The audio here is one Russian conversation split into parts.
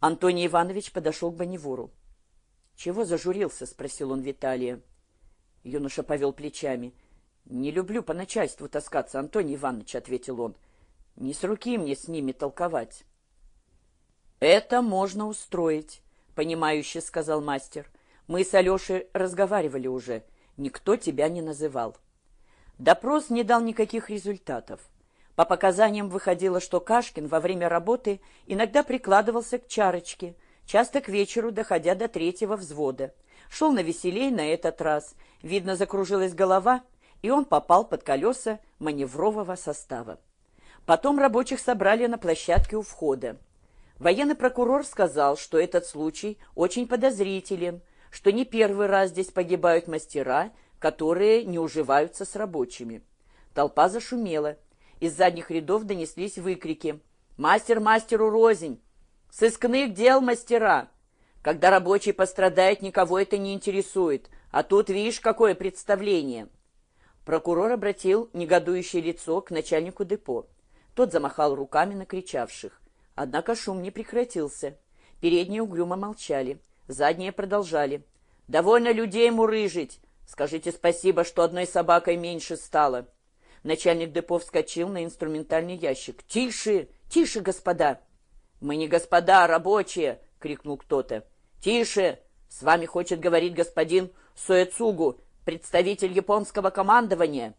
Антоний Иванович подошел к Бонневуру. «Чего зажурился?» — спросил он Виталия. Юноша повел плечами. «Не люблю по начальству таскаться, Антоний Иванович», — ответил он. «Не с руки мне с ними толковать». «Это можно устроить», — понимающе сказал мастер. «Мы с Алешей разговаривали уже. Никто тебя не называл». Допрос не дал никаких результатов. По показаниям выходило, что Кашкин во время работы иногда прикладывался к чарочке, часто к вечеру доходя до третьего взвода. Шел на веселей на этот раз. Видно, закружилась голова, и он попал под колеса маневрового состава. Потом рабочих собрали на площадке у входа. Военный прокурор сказал, что этот случай очень подозрителен, что не первый раз здесь погибают мастера, которые не уживаются с рабочими. Толпа зашумела. Из задних рядов донеслись выкрики. «Мастер мастеру рознь! Сыскных дел мастера!» Когда рабочий пострадает, никого это не интересует. А тут, видишь, какое представление. Прокурор обратил негодующее лицо к начальнику депо. Тот замахал руками на кричавших. Однако шум не прекратился. Передние угрюмо молчали. Задние продолжали. «Довольно людей мурыжить! Скажите спасибо, что одной собакой меньше стало!» Начальник депо вскочил на инструментальный ящик. «Тише! Тише, господа!» «Мы не господа, а рабочие!» — крикнул кто-то. «Тише! С вами хочет говорить господин Суэцугу, представитель японского командования!»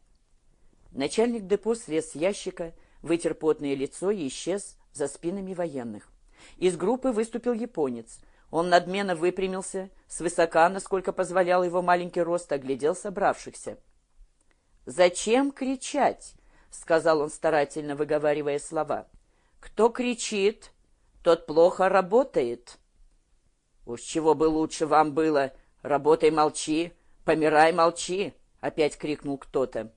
Начальник депо слез с ящика, вытер потное лицо и исчез за спинами военных. Из группы выступил японец. Он надменно выпрямился, свысока, насколько позволял его маленький рост, оглядел собравшихся. «Зачем кричать?» — сказал он, старательно выговаривая слова. «Кто кричит, тот плохо работает». «Уж чего бы лучше вам было? Работай, молчи, помирай, молчи!» — опять крикнул кто-то.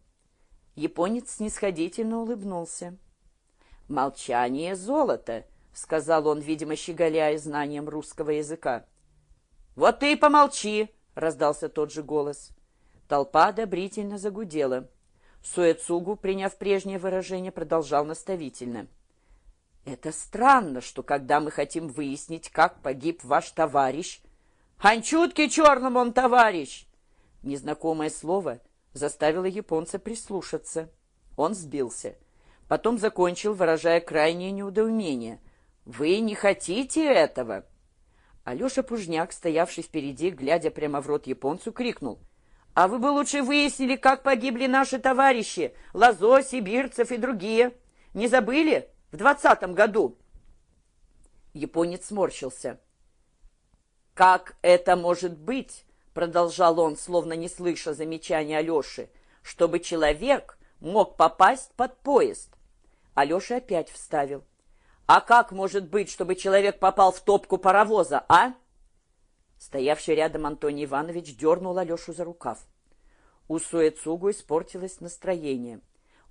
Японец снисходительно улыбнулся. «Молчание — золото», — сказал он, видимо, щеголяя знанием русского языка. «Вот ты и помолчи!» — раздался тот же голос. Толпа одобрительно загудела. Суэцугу, приняв прежнее выражение, продолжал наставительно. «Это странно, что когда мы хотим выяснить, как погиб ваш товарищ...» «Ханчутки черному он товарищ!» Незнакомое слово заставило японца прислушаться. Он сбился. Потом закончил, выражая крайнее неудоумение. «Вы не хотите этого?» Алеша Пужняк, стоявший впереди, глядя прямо в рот японцу, крикнул. «А вы бы лучше выяснили, как погибли наши товарищи, Лазо, Сибирцев и другие. Не забыли? В двадцатом году?» Японец сморщился. «Как это может быть?» — продолжал он, словно не слыша замечания Алеши, «чтобы человек мог попасть под поезд. Алеша опять вставил. «А как может быть, чтобы человек попал в топку паровоза, а?» Стоявший рядом Антоний Иванович дернул Алешу за рукав. У Суэцугу испортилось настроение.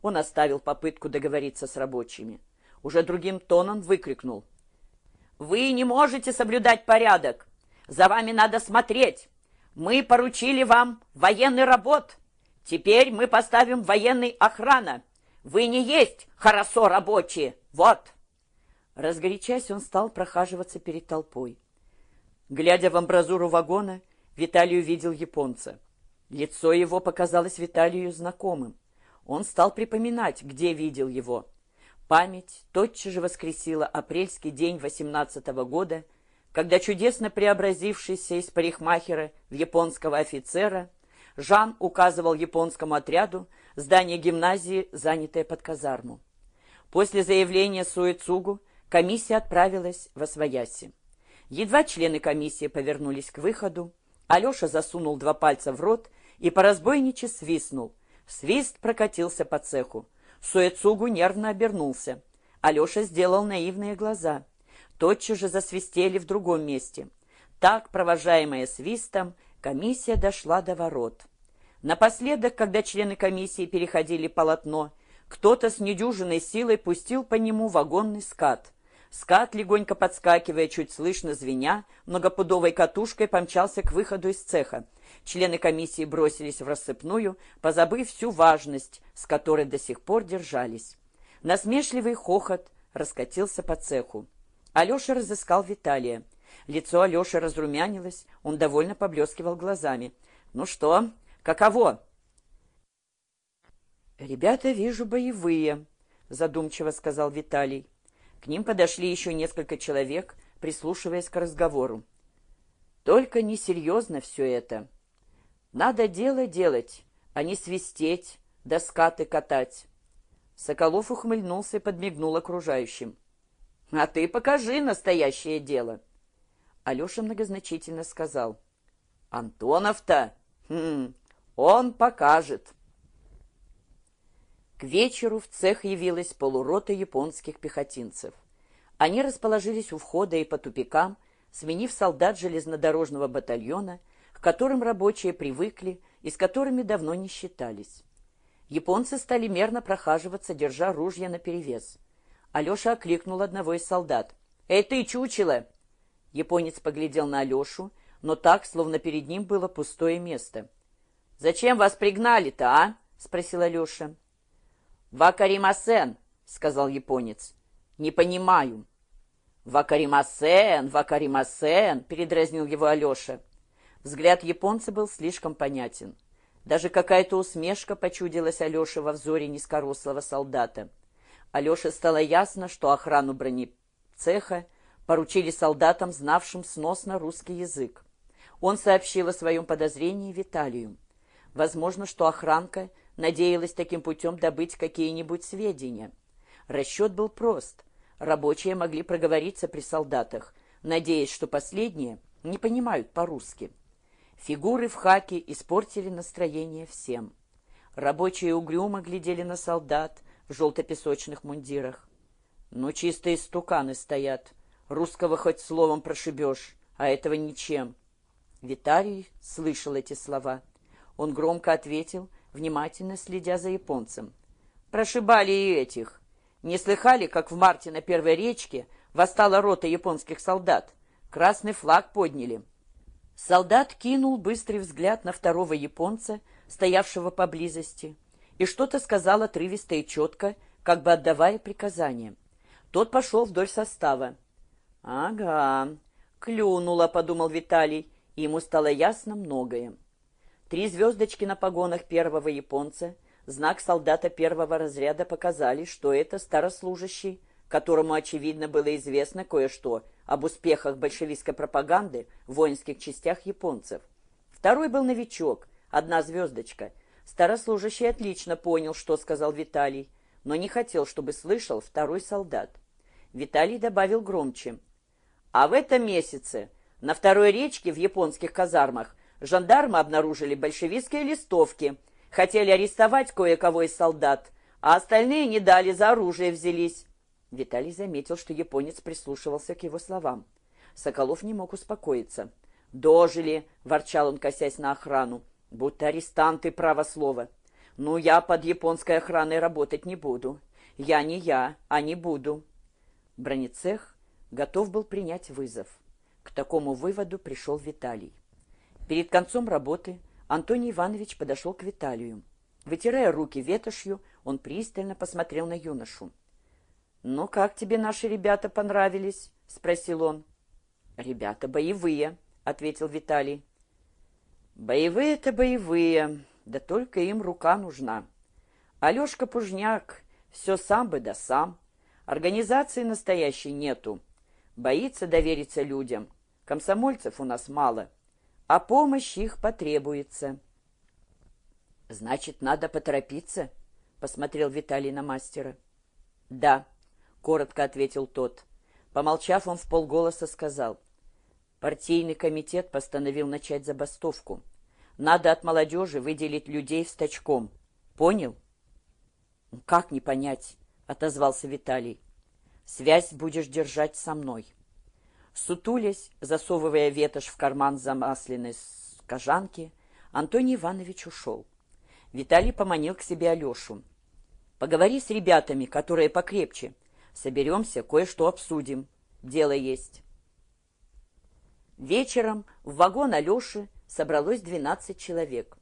Он оставил попытку договориться с рабочими. Уже другим тоном выкрикнул. «Вы не можете соблюдать порядок! За вами надо смотреть! Мы поручили вам военный работ! Теперь мы поставим военный охрана!» Вы не есть хорошо рабочие. Вот!» Разгорячась, он стал прохаживаться перед толпой. Глядя в амбразуру вагона, Виталий увидел японца. Лицо его показалось Виталию знакомым. Он стал припоминать, где видел его. Память тотчас же воскресила апрельский день восемнадцатого года, когда чудесно преобразившийся из парикмахера в японского офицера Жан указывал японскому отряду здание гимназии, занятое под казарму. После заявления Суэцугу комиссия отправилась в Освояси. Едва члены комиссии повернулись к выходу, Алеша засунул два пальца в рот и по разбойниче свистнул. Свист прокатился по цеху. Суэцугу нервно обернулся. Алеша сделал наивные глаза. Тотчас же засвистели в другом месте. Так, провожаемая свистом, комиссия дошла до ворот. Напоследок, когда члены комиссии переходили полотно, кто-то с недюжиной силой пустил по нему вагонный скат. Скат, легонько подскакивая, чуть слышно звеня, многопудовой катушкой помчался к выходу из цеха. Члены комиссии бросились в рассыпную, позабыв всю важность, с которой до сих пор держались. Насмешливый хохот раскатился по цеху. Алеша разыскал Виталия. Лицо Алеши разрумянилось, он довольно поблескивал глазами. «Ну что, каково?» «Ребята, вижу, боевые», — задумчиво сказал Виталий. К ним подошли еще несколько человек, прислушиваясь к разговору. «Только несерьезно все это. Надо дело делать, а не свистеть, да скаты катать». Соколов ухмыльнулся и подмигнул окружающим. «А ты покажи настоящее дело!» Алеша многозначительно сказал. «Антонов-то? Хм, он покажет!» К вечеру в цех явилась полурота японских пехотинцев. Они расположились у входа и по тупикам, сменив солдат железнодорожного батальона, к которым рабочие привыкли и с которыми давно не считались. Японцы стали мерно прохаживаться, держа ружья наперевес. Алеша окликнул одного из солдат. «Эй ты, чучело!» Японец поглядел на Алешу, но так, словно перед ним было пустое место. «Зачем вас пригнали-то, а?» — спросил Алеша. «Вакаримасен», — сказал японец. «Не понимаю». «Вакаримасен, вакаримасен», — передразнил его Алеша. Взгляд японца был слишком понятен. Даже какая-то усмешка почудилась Алёше во взоре низкорослого солдата. Алёше стало ясно, что охрану бронецеха поручили солдатам, знавшим сносно русский язык. Он сообщил о своем подозрении Виталию. Возможно, что охранка надеялась таким путем добыть какие-нибудь сведения. Расчет был прост. Рабочие могли проговориться при солдатах, надеясь, что последние не понимают по-русски. Фигуры в хаке испортили настроение всем. Рабочие угрюмо глядели на солдат в желто-песочных мундирах. Ну, чистые стуканы стоят. Русского хоть словом прошибешь, а этого ничем. Виталий слышал эти слова. Он громко ответил, внимательно следя за японцем. «Прошибали и этих. Не слыхали, как в марте на Первой речке восстала рота японских солдат? Красный флаг подняли. Солдат кинул быстрый взгляд на второго японца, стоявшего поблизости, и что-то сказал отрывисто и четко, как бы отдавая приказание. Тот пошел вдоль состава. «Ага, клюнула», — подумал Виталий, и ему стало ясно многое. Три звездочки на погонах первого японца, знак солдата первого разряда показали, что это старослужащий, которому, очевидно, было известно кое-что об успехах большевистской пропаганды в воинских частях японцев. Второй был новичок, одна звездочка. Старослужащий отлично понял, что сказал Виталий, но не хотел, чтобы слышал второй солдат. Виталий добавил громче. А в этом месяце на второй речке в японских казармах жандармы обнаружили большевистские листовки, хотели арестовать кое-кого из солдат, а остальные не дали, за оружие взялись. Виталий заметил, что японец прислушивался к его словам. Соколов не мог успокоиться. «Дожили!» — ворчал он, косясь на охрану. «Будто арестанты, право слово. Ну, я под японской охраной работать не буду. Я не я, а не буду». Бронецех готов был принять вызов. К такому выводу пришел Виталий. Перед концом работы Антоний Иванович подошел к Виталию. Вытирая руки ветошью, он пристально посмотрел на юношу. «Ну, как тебе наши ребята понравились?» — спросил он. «Ребята боевые», — ответил Виталий. «Боевые-то боевые, да только им рука нужна. Алешка Пужняк все сам бы да сам. Организации настоящей нету. Боится довериться людям. Комсомольцев у нас мало, а помощь их потребуется». «Значит, надо поторопиться?» — посмотрел Виталий на мастера. «Да», — коротко ответил тот. Помолчав, он в полголоса сказал. Партийный комитет постановил начать забастовку. Надо от молодежи выделить людей в стачком. Понял? «Как не понять?» — отозвался Виталий. «Связь будешь держать со мной». Сутулясь, засовывая ветошь в карман замасленной кожанки, Антоний Иванович ушел. Виталий поманил к себе Алешу. «Поговори с ребятами, которые покрепче. Соберемся, кое-что обсудим. Дело есть. Вечером в вагон Алеши собралось 12 человек.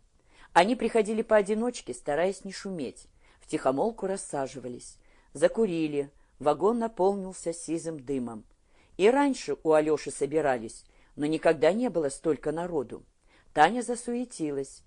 Они приходили поодиночке, стараясь не шуметь. Втихомолку рассаживались. Закурили. Вагон наполнился сизым дымом. И раньше у Алеши собирались, но никогда не было столько народу. Таня засуетилась.